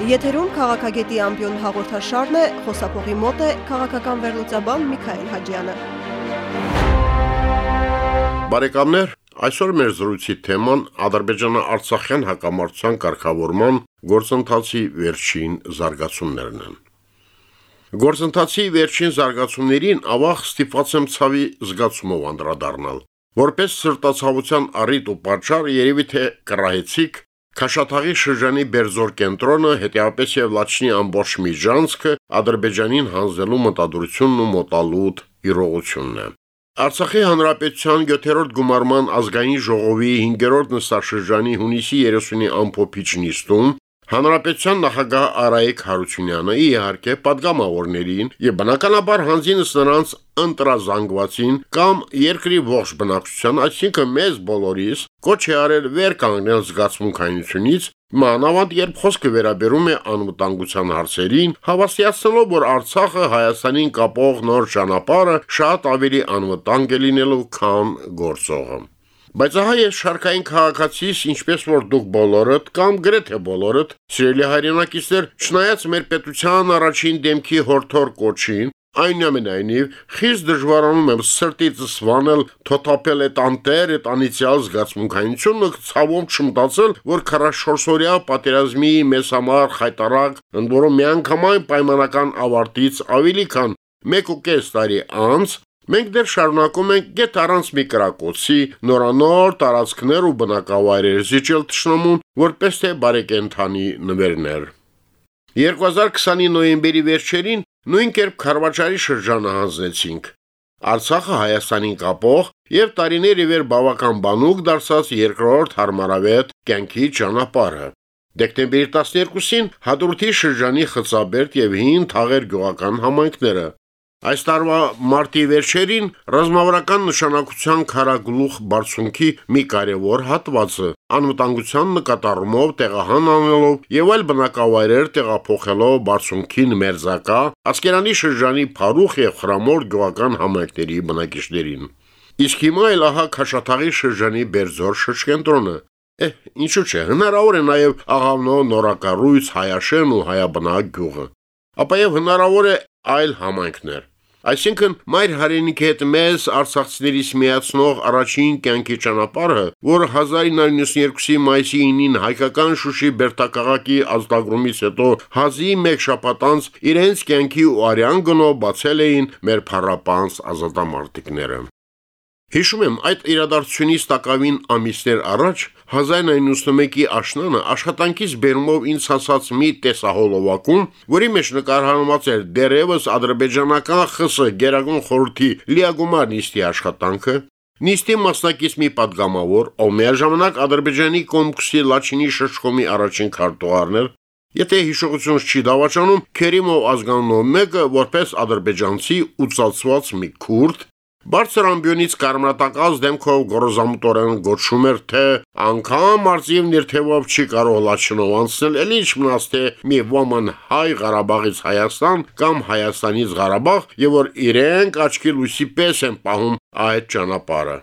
Եթերում քաղաքագետի ամբիոն հաղորդաշարն է, խոսափողի մոտ է քաղաքական վերլուծաբան Միքայել Հաջյանը։ Բարեկամներ, այսօր մեր զրույցի թեման Ադրբեջանա-Արցախյան հակամարտության կարգավորման գործընթացի վերջին զարգացումներն են։ Գործընթացի վերջին զարգացումներին ավաղ ստիպված եմ ցավի զգացումով անդրադառնալ։ Որպես սրտացավության առիթ ու պատճառ երևի թե կռահեցիք Քաշաթաղի շրջանի Բերձոր կենտրոնը, հետեւապես եւ Լաչինի ամբողջ միջանցքը Ադրբեջանին հանձնելու մտադրությունն ու մոտալուտ իրողությունն է։ Արցախի հանրապետության 7-րդ գումարման ազգային ժողովի 5-րդ նստաշրջանի հունիսի 30-ի ամփոփիչ նիստում Հանրապետության նախագահ Արայիկ Հարությունյանը իհարկե падգամավորներին եւ բնականաբար հանձինս նրանց ընտրազանգվածին կամ երկրի ողջ բնակչության, այսինքն մեզ բոլորիս կոչ է արել վեր կանգնել զգացմունքայինությունից, մանավանդ երբ խոսքը վերաբերում է անվտանգության հարցերին, հավաստիացնելով, որ Արցախը Հայաստանին կապող նոր ճանապարհը շատ ավելի անվտանգ է լինելու, քան գործողը։ Բայց ահա ես շարքային քաղաքացիս, ինչպես որ դուք բոլորդ կամ գրեթե բոլորդ, սիրելի հայրենակիցներ, չնայած մեր պետության առաջին դեմքի հորթոր կոչին, այնուամենայնիվ խիստ դժվարանում եմ սրտից սվանել թոթափել այդ անտեր այդ անիցիալ զգացմունքայինությունը ցավում չմտածել որ 44-օրյա պատերազմի մեզ համար խայտարակ ընդ որում միանգամայն պայմանական ավարտից ավելի քան 1.5 տարի անց Մենք դեռ շարունակում ենք գետ առանց մի կրակոցի, նորանոր տարածքներ ու բնակավայրեր զիջել ճշնամուն, որպես թե բարեկենթանի նվերներ։ 2020-ի նոյեմբերի վերջերին նույն կերպ Խարվաճարի շրջանը հանձնեցինք։ Արցախը Հայաստանին կապող եւ տարիներ ի վեր բավական բանուկ դարձած երկրորդ հարմարավետ կյանքի ճանապարհը։ Դեկտեմբերի 12-ին Հադրութի շրջանի Խծաբերդ եւ Հին Թաղեր գյուղական համայնքները Այս տարվա մարտի վերջերին ռազմավարական նշանակության քարագլուխ բարձունքի մի կարևոր հատվածը անվտանգության նկատառումով տեղահան անելով եւ այլ բնակավայրեր տեղափոխելով բարձունքին մերզակա ասկերանի շրջանի Փարուխ եւ Խրամոր գյուղական համայնքների բնակիչներին։ Իսկ հիմա էլ ահա Քաշաթաղի շրջանի Բերձոր շրջենտրոնը Է, ինչու՞ չէ, հնարավոր է նաև աղավնո նորակառույց հայաշեն ու հայաբնակ գյուղը։ Ապա եւ հնարավոր է այլ համայնքներ։ Այսինքն մայր հայրենիքի հետ մեզ արցախցիներից միացնող առաջին կյանքի ճանապարհը, որը 1992-ի մայիսի 9-ին հայկական Շուշի Բերտակաղակի ազդագրումից հետո հազի մեկ շաբաթ անց իրենց կյանքի ու արյան գնով բացել էին մեր փառապանս ազատամարտիկները։ Հիշում եմ, այդ իրադարձությունից տակավին ամիսներ առաջ 1991-ի աշնանը աշխատանքից բերումով ինձ հասած մի տեսահոլովակում, որի մեջ նկարահանված էր դերևս ադրբեջանական ԽՍՀ Գերագույն խորհրդի լիագումար նիստի աշխատանքը, Նիստի մասնակից մի падգամավոր, ով միաժամանակ Ադրբեջանի կոմքսի Լաչինի շրջխոմի առաջին քարտուղարներ, եթե հիշողությունս չի դավաճանում, Քերիմով ազգանունով մեկը որպես ադրբեջանցի ուծացված մի քուրդ, Բարձր ամբյոնից կարմրատակած դեմքով գորոզամտորեն գոչում էր, թե անգամ արծիվ նիրթևով չի կարող լաչնով անցնել, էլ ինչ մնաց թե մի ոման հայ Ղարաբաղից Հայաստան կամ Հայաստանից Ղարաբաղ, եւ որ իրենք աչքի լույսի պես են պահում այդ ճանապարհը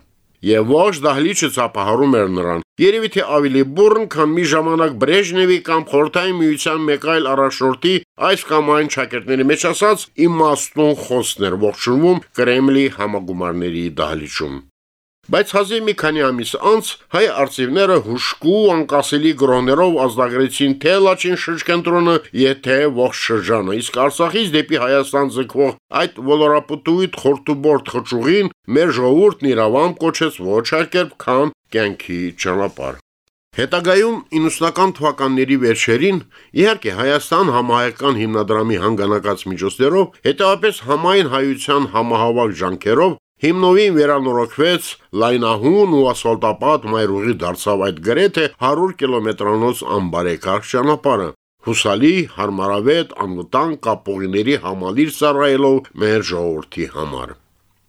եւ ոչ դահլիճը ծափահարում էր նրան։ Երևի թե ավելի բուրն, քան մի ժամանակ Բրեժնևի կամ Խորհրդային միության մեկ այլ առաջնորդի այս կամ այն ճակերտների մեջ ասած իմաստուն խոսներ ողջունվում Կրեմլի համագումարների դահլիճում։ Բայց հազիվ մի քանի ամիս անց հայ արծիվները հուշկու անկասելի գրոներով ազդագրեցին թե Լաչին շրջկենտրոնը, եթե ողջ շրջանը, իսկ Արցախից դեպի Հայաստան ձգվող այդ ոլորապտույտ խորտուբորտ խճուղին մեր ժողովուրդն իրավամբ կոչեց ոչ այլ կերպ, քան կյանքի ճանապարհ։ Հետագայում 90-ական թվականների վերջերին իհարկե Հայաստան համահայկական հիմնադրամի հանգանակած միջոցներով, հետևապես համայն հայության համահավաք ջանքերով Հիմնովին վերանորոգվեց լայնահուն ու ասֆալտապատ մայրուղի դարձավ այդ գրեթե 100 կիլոմետրանոց անբարեկարգ ճանապարհը։ Հուսալի, հարմարավետ, անվտանգ կապողիների համալիր ծառայելով մեր ժողովրդի համար։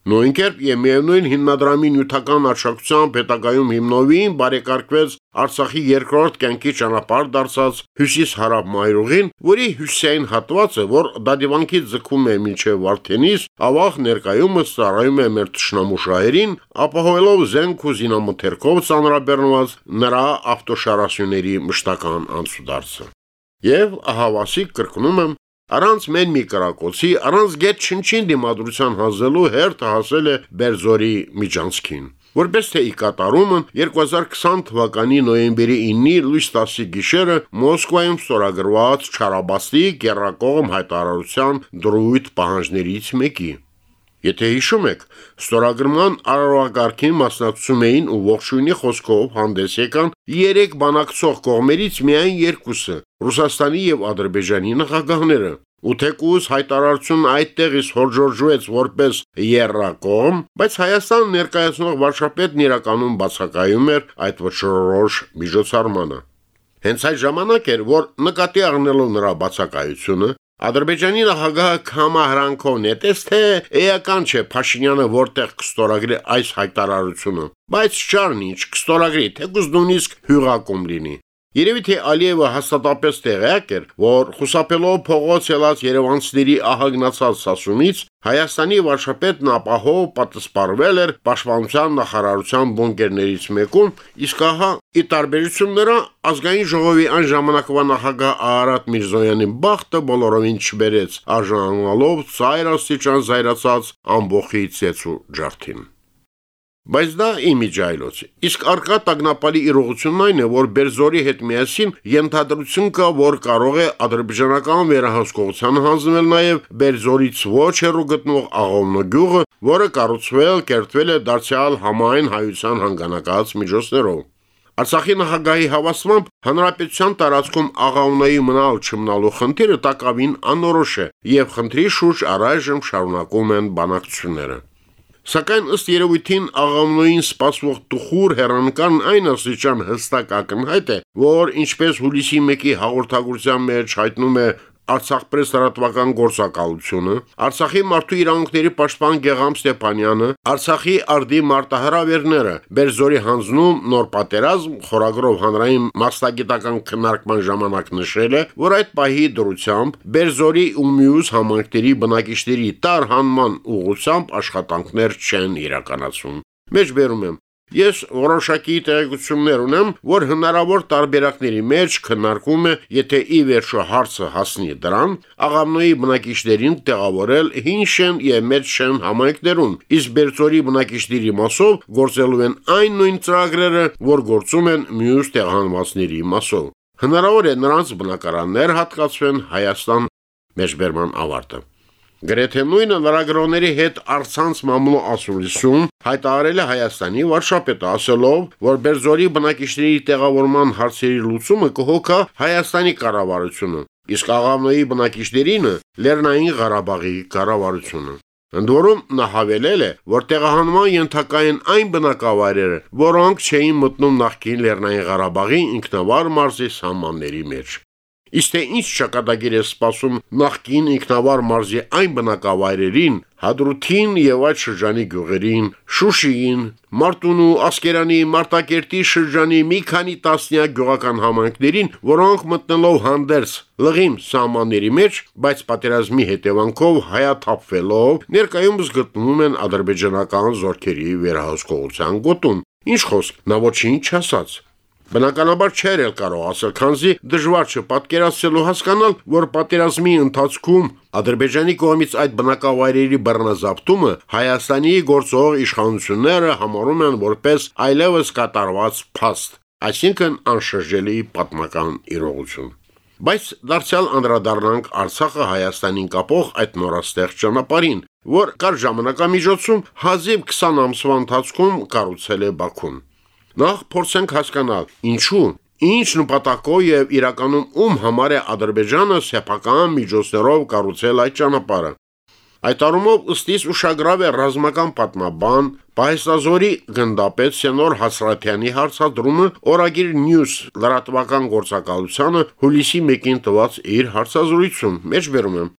Նույնքերպ եւ միևնույն հիմնադրամի նյութական արշակցությամբ հետագայում հիմնովին բարեկարգվեց Արցախի երկրորդ կյանքի ճանապարհ դարձած հյուսիս-հարավ մայրուղին, որի հյուսիսային հատվածը, որ դադիվանքից ձգվում է մինչև Վարդենիս, ավաղ ներկայումս ծառայում է մեր ճշնամու շահերին, ապահովելով զենք ու զինամթերքով ծանրաբեռնված նրա ավտոշարասյուների մշտական անցուդարձը։ Եվ ահավասիկ կրկնում եմ, Առանց մեն մի կրակոցի, առանց գետ չնչին դիմադրության հանձնելու հերթը հասել է Բերձորի միջանցքին։ Որպես թե ի կատարումն 2020 թվականի նոյեմբերի 9-ի լույս 10-ի գիշերը Մոսկվայում ստորագրված Չարաբաստի Գերակողմ հայտարարության դրույթ պահանջներից մեկի։ Եթե հիշում եք, ստորագրման արարողակարգին մասնակցում էին ու ողջույնի խոսքով հանդես եկան 3 բանակցող կողմերից միայն երկուսը՝ Ռուսաստանի եւ Ադրբեջանի նախագահները։ Ու թեկուզ հայտարարությունն այդտեղից հորժորժուեց որպես երրակողմ, բայց Հայաստան ներկայացնող վարչապետն իրականում բացակայում էր այդ վճռորոշ միջոցառմանը։ Հենց այդ ժամանակ էր, որ նկատի առնելով նրա բացակայությունը, Ադրբեջանի նախագահը կամահրանքով նետեց, թե էական չէ Փաշինյանը որտեղ կստորագրի այս հայտարարությունը, բայց չարն ինչ կստորագրի, թեկուզ նույնիսկ հյուղակում լինի։ Երևի թե Ալիևը հաստատապես տեղյակ էր, որ խուսափելով փողոց ելած Երևանցիների ահագնացած սասունից Հայաստանի վարչապետն ապահով պատասպարվել էր Պաշտպանության նախարարության բունկերներից մեկում, իսկ ահա ի տարբերություն նրա ազգային ժողովի այն ժամանակվա նախագահ Արարատ Միրզոյանի բախտը բոլորովին չբերեց, արժանանալով ծայր աստիճան զայրացած ամբողջի ցեցու ջարդին։ Բայց դա իմիջայլոց է։ Իսկ արկա տագնապալի իրողությունն այն է, որ Բերզորի հետ միասին ենթադրություն կա, որ կարող է ադրբեջանական վերահսկողության հանձնել նաև Բերզորից ոչ հեռու գտնող Աղավնո գյուղը, որը կառուցվել, կերտվել է դարձյալ համայն հայության հանգանակած միջոցներով։ Արցախի նախագահի հավաստմամբ հանրապետության տարածքում աղաունայի մնալ չմնալու խնդիրը տակավին անորոշ է եւ խնդրի շուրջ առայժմ շարունակում են բանակցությունները։ Սակայն ըստ երևույթին աղամնոյին սպասվող տխուր հերանկարն այն աստիճան հստակ ակնհայտ է, որ ինչպես հուլիսի 1-ի հաղորդագրության մեջ հայտնում է Արցախ պրես լրատվական գործակալությունը, Արցախի մարդու իրավունքների պաշտպան Գեգամ Ստեփանյանը, Արցախի արդի մարտահրավերները, Բերզորի հանձնում նոր պատերազմ խորագրով հանրային մասնագիտական քննարկման ժամանակ նշել է, որ այդ պահի դրությամբ Բերզորի ու մյուս համայնքների բնակիչների տար հանման ուղղությամբ աշխատանքներ չեն իրականացում։ Մեջբերում եմ, Ես որոշակի տեղեկություններ ունեմ, որ հնարավոր տարբերակների մեջ քննարկում է, եթե ի վերջո հարցը հասնի դրան, աղամնոյի բնակիչներին տեղավորել հին շեն եւ մեծ շեն համայնքներում, իսկ Բերձորի բնակիչների մասով գործելու են այն նույն ծրագրերը, որ գործում են մյուս տեղահանվածների մասով։ Հնարավոր է նրանց բնակարաններ հատկացվեն Հայաստան մեջբերման ավարտը։ Գրեթե նույնը լրագրողների հետ արցանց մամլո ասուլիսում հայտարարել է Հայաստանի վարշապետը ասելով, որ Բերձորի բնակիչների տեղավորման հարցերի լուծումը կհոգա Հայաստանի կառավարությունը, իսկ աղավնոյի բնակիչներինը Լեռնային Ղարաբաղի կառավարությունը։ Ընդ որում նա հավելել է, որ տեղահանման ենթակային այն բնակավայրերը, որոնք չէին մտնում նախկին Լեռնային Ղարաբաղի ինքնավար մարզի սահմանների մեջ։ Իսկ թե ինչ ճակատագիր է սպասում նախկին ինքնավար մարզի այն բնակավայրերին, Հադրութին եւ այդ շրջանի գյուղերին, Շուշիին, Մարտունու, Ասկերանի, Մարտակերտի շրջանի մի քանի տասնյակ գյուղական համայնքներին, որոնք մտնելով հանդերձ լղիմ սահմանների մեջ, բայց պատերազմի հետևանքով հայաթափվելով, ներկայումս գտնվում են ադրբեջանական զորքերի վերահսկողության գոտում։ Ինչ խոսք, նա ոչինչ չասաց, Բնականաբար չէր էլ կարող ասել, քանզի դժվար չէ պատկերացնելու հասկանալ, որ պատերազմի ընթացքում Ադրբեջանի կողմից այդ բնակավայրերի բռնազավթումը Հայաստանի գործող իշխանությունները համարում են որպես այլևս կատարված փաստ, այսինքն անշրջելի պատմական իրողություն։ Բայց դարձյալ անդրադառնանք Արցախը Հայաստանին կապող այդ նորաստեղծ ճանապարհին, որ կար ժամանակամիջոցում հազիվ 20 ամսվա ընթացքում կառուցել է Բաքուն։ Նախ փորձենք հասկանալ, ինչու, ինչ նպատակով եւ իրականում ում համար է Ադրբեջանը սեփական միջոցներով կառուցել այդ ճանապարհը։ Այդ առումով ըստիս ուշագրավ է ռազմական պատմաբան Պայսազորի գնդապետ Սենոր Հասրատյանի հարցադրումը Օրագիր News լրատվական գործակալությանը հուլիսի 1-ին տված իր հարցազրույցում։ Մեջբերում եմ։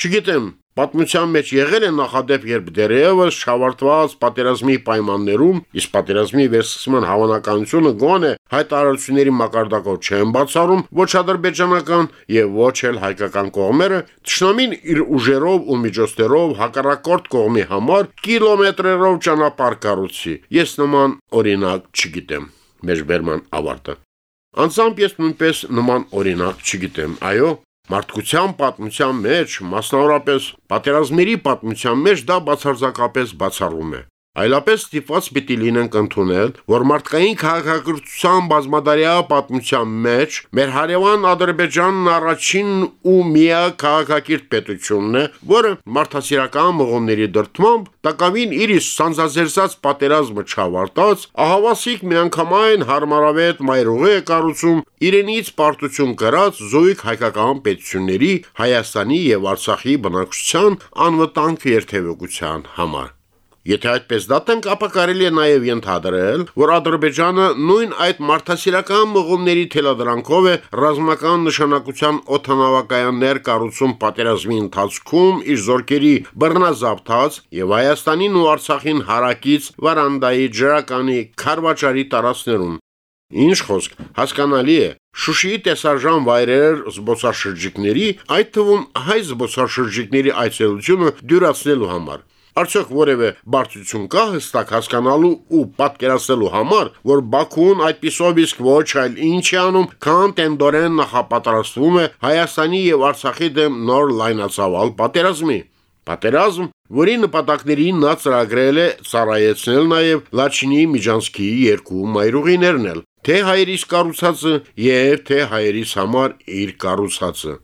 Չգիտեմ, Պատմության մեջ եղել է նախադեպ, երբ դերևս շավարտված պատերազմի պայմաններում, իսկ պատերազմի վերսկսման հավանականությունը գոնե հայտարարությունների մակարդակով չեն բացառում ոչ ադրբեջանական եւ ոչ էլ հայկական կողմերը, ճշնամին իր ուժերով ու միջոցներով հակառակորդ կողմի համար կիլոմետրերով ճանապարհ կառուցի։ Ես նման օրինակ չգիտեմ։ Մեջբերման ավարտը Անձամբ ես նույնպես նման օրինակ չգիտեմ։ Այո, Մարդկության պատմության մեջ, մասնավորապես պատերազմների պատմության մեջ դա բացարձակապես բացառում է։ Այլապես ստիպված պիտի լինենք ընդունել, որ մարդկային քաղաքակրթության բազմադարյա պատմության մեջ մեր հարևան Ադրբեջանն առաջին ու միակ քաղաքակիրթ պետությունն է, որը մարդասիրական մղոնների դրդմամբ տակավին իր սանձազերծած պատերազմը չավարտած, ահավասիկ միանգամայն հարմարավետ մայրուղի է կառուցում իրենից պարտություն կրած զույգ հայկական պետությունների Հայաստանի եւ Արցախի բնակչության անվտանգ երթևեկության համար։ Եթե այդպես դատենք, ապա կարելի է նաև ենթադրել, որ Ադրբեջանը նույն այդ մարդասիրական մղումների թելադրանքով է ռազմական նշանակության օթանավակայաններ կառուցում պատերազմի ընթացքում իր զորքերի բռնազավթած եւ Հայաստանին ու Արցախին հարակից Վարանդայի ջրականի Խարվաճարի տարածներում Ինչ խոսք, հասկանալի է, Շուշիի տեսարժան վայրեր զբոսաշրջիկների, այդ թվում հայ զբոսաշրջիկների այցելությունը դյուրացնելու համար Արդյոք որևէ բարձություն կա հստակ հասկանալու ու պատկերացնելու համար, որ Բաքուն այդպիսով իսկ ոչ այլ ինչ է անում, քան տենդորեն նախապատրաստվում է Հայաստանի եւ Արցախի դեմ նոր լայնածավալ պատերազմի։ Պատերազմ, որի նպատակներին նա ծրագրել է ծառայեցնել նաև Լաչինի Միջանսկի երկու մայրուղիներն էլ, թե հայերիս կառուցածը եւ թե հայերիս համար իր կառուցածը։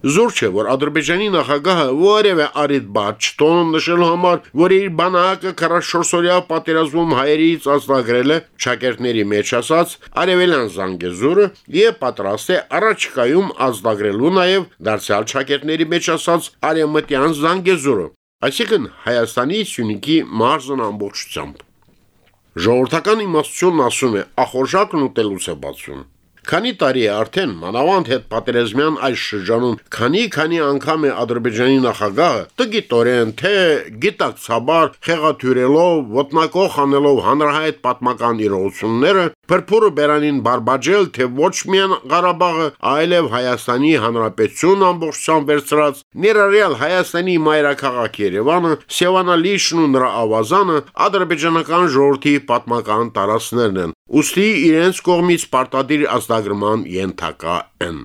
Զուր չէ, որ Ադրբեջանի նախագահը որևէ արիդ բաց չտոնում նշելու համար, որ իր բանակը 44-օրյա պատերազմում հայերից ազդագրել է ճակերտների մեջ ասած արևելյան Զանգեզուրը եւ պատրաստ է առաջկայում ազդագրելու նաեւ դարձյալ ճակերտների մեջ ասած արևմտյան Զանգեզուրը, այսինքն Հայաստանի Սյունիքի մարզն ամբողջությամբ։ Ժողովրդական իմաստությունն ասում է, ախորժակն ուտելուց է բացում։ Քանի տարի է արդեն մանավանդ հետ պատերազմյան այս շրջանում քանի-քանի անգամ է Ադրբեջանի նախագահը տգիտորեն թե գիտակցաբար խեղաթյուրելով ոտնակող անելով հանրահայտ պատմական իրողությունները Փրփուրը բերանին բարբաջել, թե ոչ միայն Ղարաբաղը, այլև Հայաստանի Հանրապետություն ամբողջությամբ վերցրած ներառյալ Հայաստանի մայրաքաղաք Երևանը, Սևանալիշն ու նրա ավազանը ադրբեջանական ժողովրդի պատմական տարածքներն են։ Ոստի իրենց կողմից պարտադիր ազդագրման ենթակա են։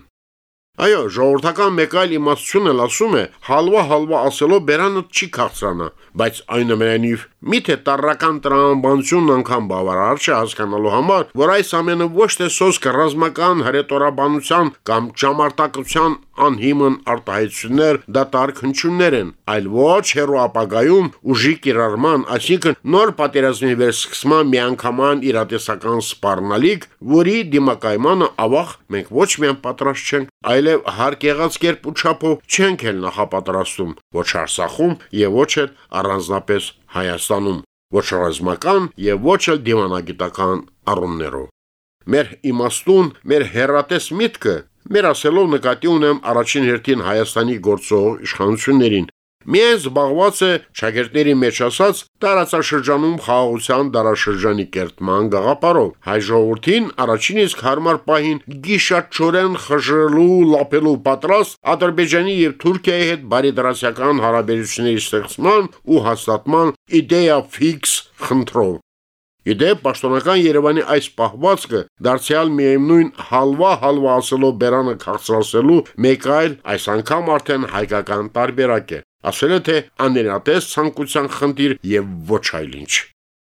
Այո, ժողովրդական մեկ այլ իմաստություն էլ ասում է, հալվա հալվա ասելով բերանը չի քաղցրանա, բայց այնուամենայնիվ միթե տարրական տրամաբանությունն անգամ բավարար չէ հասկանալու համար, որ այս ամենը ոչ թե սոսկ ռազմական հրետորաբանության կամ ճամարտակության անհիմն արտահայտություններ դատարկ հնչյուններ են, այլ ոչ հերո ապագայում ուժի կիրառման, այսինքն նոր պատերազմի վերսկսման միանգամայն իրատեսական սպառնալիք, որի դիմակայմանը ավաղ մենք ոչ միայն պատրաստ չենք, այլև հարկ եղած կերպ ու չափով չենք էլ նախապատրաստում ոչ Արցախում եւ ոչ էլ առանձնապես Հայաստանում, ոչ ռազմական եւ ոչ էլ դիվանագիտական առումներով։ Մեր իմաստուն, մեր հերատես միտքը Մեր ասելով նկատի ունեմ առաջին հերթին Հայաստանի գործող իշխանություններին, Միայն զբաղված է շագերտների մեջ ասած տարածաշրջանում խաղաղության դարաշրջանի կերտման գաղապարով։ Հայ ժողովրդին առաջին իսկ հարմար պահին գիշատչորեն խժռելու, լապելու պատրաստ Ադրբեջանի եւ Թուրքիայի հետ բարեդրացիական հարաբերությունների ստեղծման ու հաստատման իդեա ֆիքս խնդրով։ Իդեպ պաշտոնական Երևանի այս պահվածքը դարձյալ միևնույն հալվա հալվա ասելով բերանը քաղցրացելու մեկ այլ այս անգամ արդեն հայկական տարբերակ է ասել է թե աներատես ցանկության խնդիր եւ ոչ այլ ինչ։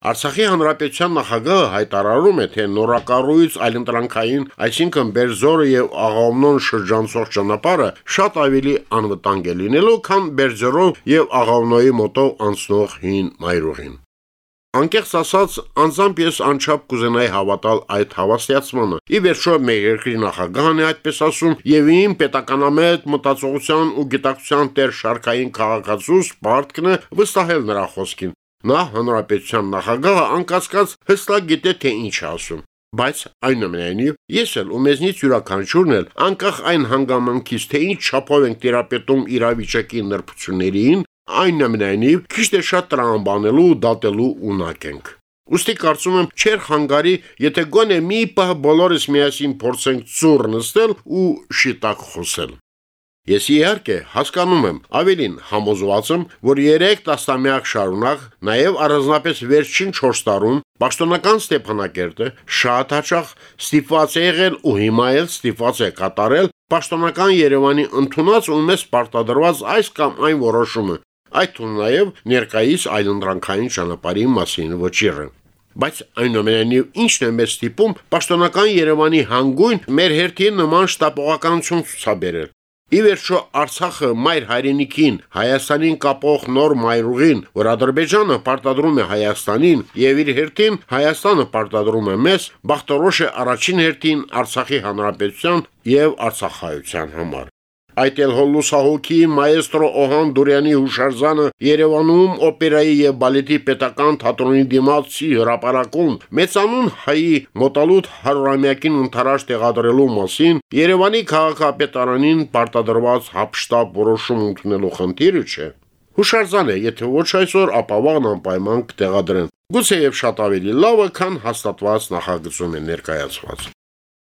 Արցախի հանրապետության նախագահը հայտարարում է, թե նորակառույց այլընտրանքային, այսինքն Բերձորը եւ Աղավնոն շրջանցող ճանապարհը շատ ավելի անվտանգ է լինելու, քան Բերձորով եւ Աղավնոյի մոտով անցնող հին մայրուղին։ Անկեղծ ասած, անձամբ ես անչափ կուզենայի հավատալ այդ հավաստիացմանը։ Ի վերջո մեր երկրի նախագահն է այդպես ասում, եւ իմ պետականամետ մտածողության ու գիտակցության տեր շարքային քաղաքացուս Պարտկն է վստահել նրա խոսքին։ Նա հանրապետության նախագահը անկասկած հստակ գիտե թե ինչ ասում։ Բայց այնուամենայնիվ ես էլ ու մեզնից յուրաքանչյուրն էլ անկախ այն հանգամանքից թե ինչ չափով ենք տերապետում իրավիճակի նրբություններին, այնուամենայնիվ քիչ թե շատ տրամաբանելու ու դատելու ունակ ենք։ Ոստի կարծում եմ չեր խանգարի, եթե գոնե մի պահ բոլորս միասին փորձենք ծուռ նստել ու շիտակ խոսել։ Ես իհարկե հասկանում եմ, ավելին համոզված եմ, որ 3 տասնամյակ շարունակ, նաև առանձնապես վերջին 4 տարում Պաշտոնական Ստեփանակերտը շատ հաճախ ստիպված է եղել ու հիմա էլ ստիպված է կատարել պաշտոնական Երևանի ընդունած ու մեծ պարտադրված այս կամ այն որոշումը, այդ թվում նաև ներկայիս այլընտրանքային ճանապարհի մասին վճիռը։ Բայց այնուամենայնիվ ինչն է մեծ տիպում պաշտոնական Երևանի հանգույն մեր հերթի նման շտապողականություն ցուցաբերել։ Ի վերջո Արցախը մայր հայրենիքին, Հայաստանին կապող նոր մայրուղին, որ Ադրբեջանը պարտադրում է Հայաստանին եւ իր հերթին Հայաստանը պարտադրում է մեզ, բախտորոշ է առաջին հերթին Արցախի հանրապետության եւ Արցախայության համար այդ էլ հոլուսահոգի մայեստրո Օհան Դուրյանի հուշարձանը Երևանում օպերայի եւ բալետի պետական թատրոնի դիմացի հրապարակում մեծանուն հայի մոտալուտ հարյուրամյակին ընթരാշ տեղադրելու մասին Երևանի քաղաքապետարանին պարտադրված հապշտապ որոշում ընդունելու խնդիրը չէ։ Հուշարձան է, եթե ոչ այսօր, ապա վաղն անպայման կտեղադրեն։ Գուցեև շատ ավելի լավը, քան հաստատված նախագծում է ներկայացված։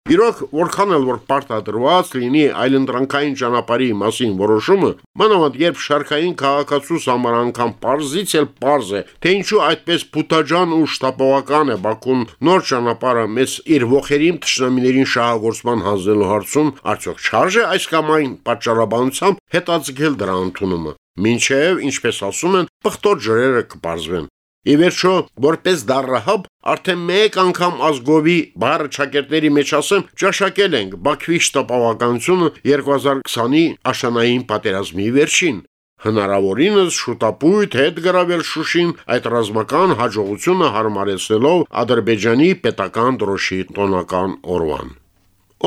Իրոք, որքան էլ որ պարտադրված լինի այլընտրանքային ճանապարհի մասին որոշումը, մանավանդ երբ շարքային քաղաքացու համար անգամ པարզից էլ པարզ է, թե ինչու այդպես փութաջան ու շտապողական է Բաքուն նոր ճանապարհը մեծ իր ողերիմ ճշնամիներին շահագործման հանձնելու հարցում, արդյոք չարժե այս կամ այն պատճառաբանությամբ հետաձգել դրա ընդունումը։ Մինչև, ինչպես ասում են, պղտոր ջրերը կպարզվեն։ Ի վերջո, որպես դարահաբ, արդեն մեկ անգամ ազգովի բառը ճակերտների մեջ ասեմ, ճաշակել ենք Բաքվի շտապավականությունը 2020-ի աշանային պատերազմի վերջին։ Հնարավորինս շուտապույտ հետ գրավել Շուշին այդ ռազմական հաջողությունը հարմարեցնելով Ադրբեջանի պետական դրոշի տոնական օրվան։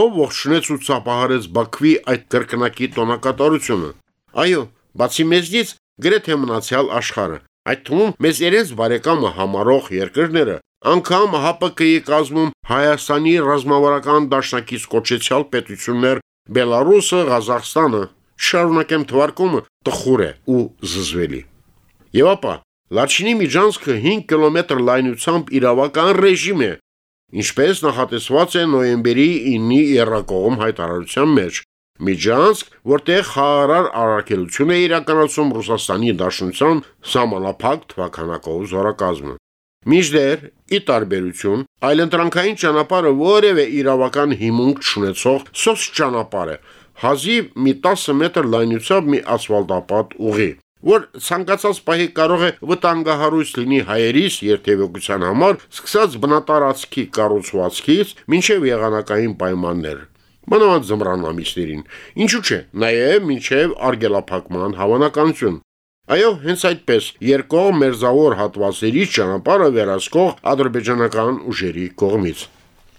Ով ողջունեց ու ցապահարեց Բաքվի այդ կրկնակի տոնակատարությունը։ Այո, բացի մեզնից գրեթե մնացյալ աշխարը Այդ թվում մեզ իրենց բարեկամը համարող երկրները անգամ ՀԱՊԿ-ի կազմում Հայաստանի ռազմավարական դաշնակից կոչեցյալ պետություններ Բելարուսը, Ղազախստանը շարունակեմ թվարկումը տխուր է ու զզվելի։ Եվ ապա Լաչինի միջանցքը 5 կիլոմետր լայնությամբ իրավական ռեժիմ է, ինչպես նախատեսված է նոյեմբերի 9-ի Երակողմ հայտարարության մեջ, Միջանցք, որտեղ խաղարար առաքելություն է իրականացում Ռուսաստանի Դաշնության սահմանափակ թվականակով զորակազմը։ Միջդեռ, ի տարբերություն, այլընտրանքային ճանապարհը որևէ իրավական հիմունք չունեցող սոց ճանապարհ է, հազիվ մի 10 մետր լայնությամբ մի ասֆալտապատ ուղի, որ ցանկացած պահի կարող է վտանգահարույց լինի հայերիս երթևեկության համար, սկսած բնատարածքի կառուցվածքից մինչև եղանակային պայմաններ մանավանդ զմրան ամիսներին։ Ինչու՞ չէ, նաև մինչև արգելափակման հավանականություն։ Այո, հենց այդպես երկկողմ մերձավոր հատվածերի ճանապարհը վերահսկող ադրբեջանական ուժերի կողմից։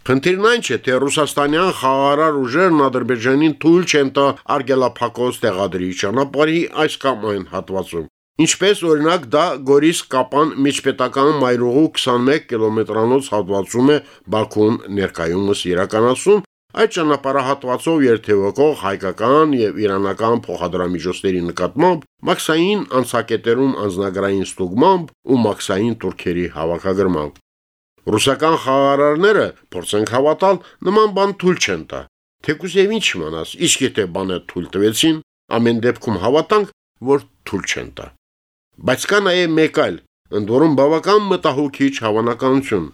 Խնդիրն այն չէ, թե ռուսաստանյան խաղարար ուժերն Ադրբեջանին թույլ չեն տա արգելափակոց տեղադրի ճանապարհի այս կամ այն հատվածում։ Ինչպես օրինակ դա Գորիս Կապան միջպետական մայրուղու 21 կիլոմետրանոց հատվածում է Բաքուն ներկայումս իրականացում Այդ ճանապարհահատվածով երթևեկող հայկական եւ իրանական փոխադրամիջոցների նկատմամբ մաքսային անցակետերում անznագրային ստուգմամբ ու մաքսային турքերի հավաքագրմամբ։ Ռուսական խաղարարները փորձենք հավատալ նման բան թույլ չեն տա։ Թեկուզ եւ ինչ իմանաս, իսկ եթե բանը թույլ տվեցին, ամեն դեպքում հավատանք, որ թույլ չեն տա։ Բայց կա նաեւ մեկ այլ, ընդ որում բավական մտահոգիչ հավանականություն,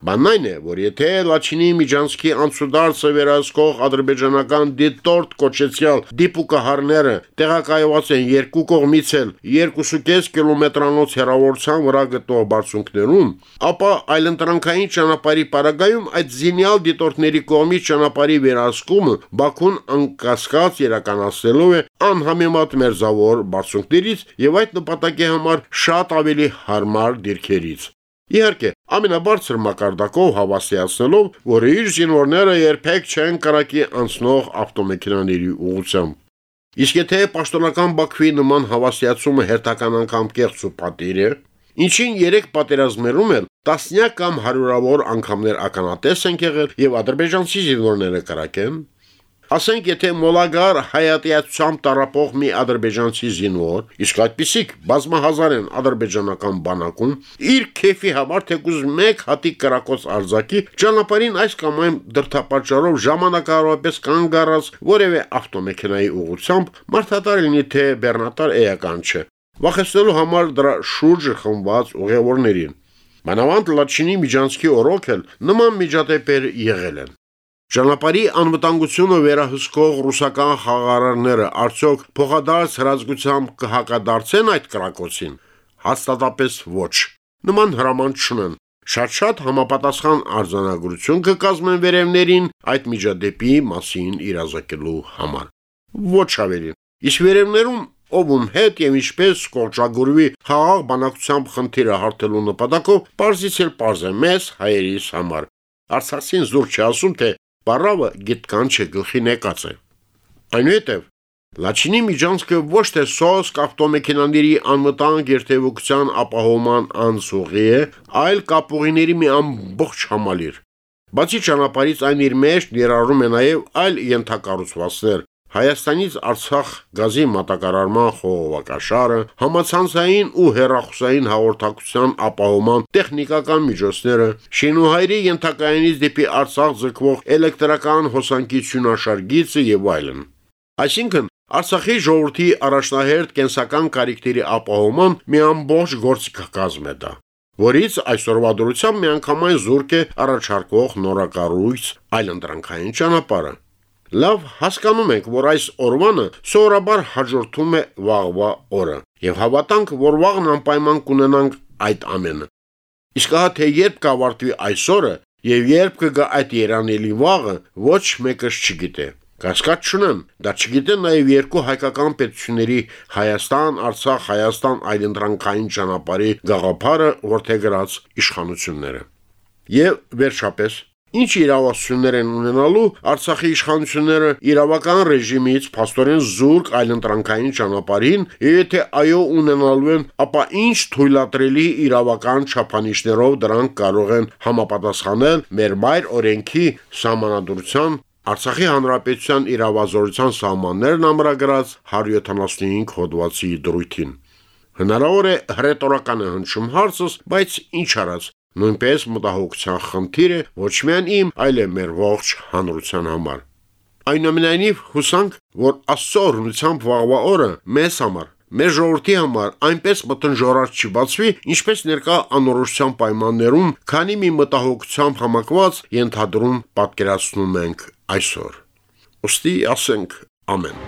Բանն այն է, որ եթե Լաչինի միջանցքի անցուդարձը վերահսկող ադրբեջանական դիտորտ կոչեցյալ դիպուկահարները տեղակայված են երկու կողմից էլ 2.5 կիլոմետրանոց հեռավորության վրա գտնող բարձունքներում, ապա այլընտրանքային ճանապարհի պարագայում այդ զինյալ դիտորդների կողմից ճանապարհի վերահսկումը Բաքուն անկասկած իրականացնելու է անհամեմատ մերձավոր բարձունքներից եւ այդ նպատակի համար շատ ավելի հարմար դիրքերից։ Իհարկե, ամենաբարձր մակարդակով հավաստիացնելով, որ իր զինվորները երբեք չեն կրակի անցնող ավտոմեքենաների ուղությամբ։ Իսկ եթե պաշտոնական Բաքվի նման հավաստիացումը հերթական անգամ կեղծ ու պատիր է, ինչին 3 պատերազմներում էլ տասնյակ կամ հարյուրավոր անգամներ ականատես են եղել եւ ադրբեջանցի զինվորները կրակեն, Ասենք, եթե մոլագար հայատյացությամբ տարապող մի ադրբեջանցի զինվոր, իսկ այդպիսիք բազմահազար են ադրբեջանական բանակում, իր քեֆի համար թեկուզ մեկ հատիկ կրակոց արձակի, ճանապարհին այս կամ այն դրթապաճառով ժամանակավորապես կանգ առած որևէ ավտոմեքենայի ուղությամբ մարդատար լինի թե բեռնատար էական չէ։ Վախեցնելու համար դրա շուրջը խմբված ուղևորներին։ Մանավանդ Լաչինի միջանցքի օրոք էլ նման միջադեպեր եղել են։ Ճանապարհի անվտանգությունը վերահսկող ռուսական խաղարարները արդյոք փոխադարձ հրազգությամբ կհակադարձեն այդ կրակոցին։ Հաստատապես ոչ։ Նման հրաման չունեն։ Շատ-շատ համապատասխան արձանագրություն կկազմեն վերևներին այդ միջադեպի մասին իրազեկելու համար։ Ոչ ավելի։ Իսկ վերևներում ով ում հետ եւ ինչպես կորճագուրվի խաղաղ բանակցությամբ խնդիրը հարթելու նպատակով parzից էլ parz է մեզ հայերիս համար։ Արցախին զուր չի ասում, թե Պարավը գիտկան չէ գլխի նեկած է։ Այնուհետև Լաչինի միջանցքը ոչ թե սոսկ ավտոմեքենաների անվտանգ երթևեկության ապահովման անցուղի է, այլ կապուղիների մի ամբողջ համալիր։ Բացի ճանապարհից այն իր մեջ ներառում է նաև այլ ենթակառուցվածքներ, Հայաստանից Արցախ գազի մատակարարման խողովակաշարը, համացանցային ու հերախոսային հաղորդակցության ապահովման տեխնիկական միջոցները, Շինուհայրի ենթակայանից դեպի Արցախ ձգվող էլեկտրական հոսանքի սյունաշարգիցը եւ այլն։ Այսինքն Արցախի ժողովրդի առաջնահերթ կենսական կարիքների ապահովման մի ամբողջ գործիքակազմ է դա որից այսօրվա դրությամբ միանգամայն զուրկ է առաջարկող նորակառույց այլընտրանքային ճանապարհը։ Լավ հասկանում ենք, որ այս օրվանը սովորաբար հաջորդում է վաղվա օրը, եւ հավատանք, որ վաղն անպայման կունենանք այդ ամենը։ Իսկ հա թե երբ կավարտվի այս օրը եւ երբ կգա այդ երանելի վաղը, ոչ մեկը չգիտե։ Կասկած չունեմ, դա չգիտեն նաև երկու հայկական պետությունների Հայաստան, Արցախ, Հայաստան այլընտրանքային ճանապարհի գաղափարը որթեգրած իշխանությունները։ Եվ վերջապես Ինչ իրավասություններ են ունենալու Արցախի իշխանությունները իրավական ռեժիմից փաստորեն զուրկ այլընտրանքային ճանապարհին, եթե այո ունենալու են, ապա ինչ թույլատրելի իրավական չափանիշներով դրանք կարող են համապատասխանել մեր մայր օրենքի սահմանադրության Արցախի հանրապետության իրավազորության սահմաններն ամրագրած 175 հոդվածի դրույթին։ Հնարավոր է հրետորական է հնչում հարցս, բայց ինչ արած, Նույնպես մտահոգության խնդիր է ոչ միայն իմ, այլ է մեր ողջ հանրության համար։ Այնուամենայնիվ հուսանք, որ Աստծո օրհնությամբ վաղվա օրը մեզ համար Մեր ժողովրդի համար այնպես մտնժորած չբացվի, ինչպես ներկա անորոշության պայմաններում, քանի մի մտահոգությամբ համակված ենթադրում պատկերացնում ենք այսօր։ Ոստի ասենք ամեն։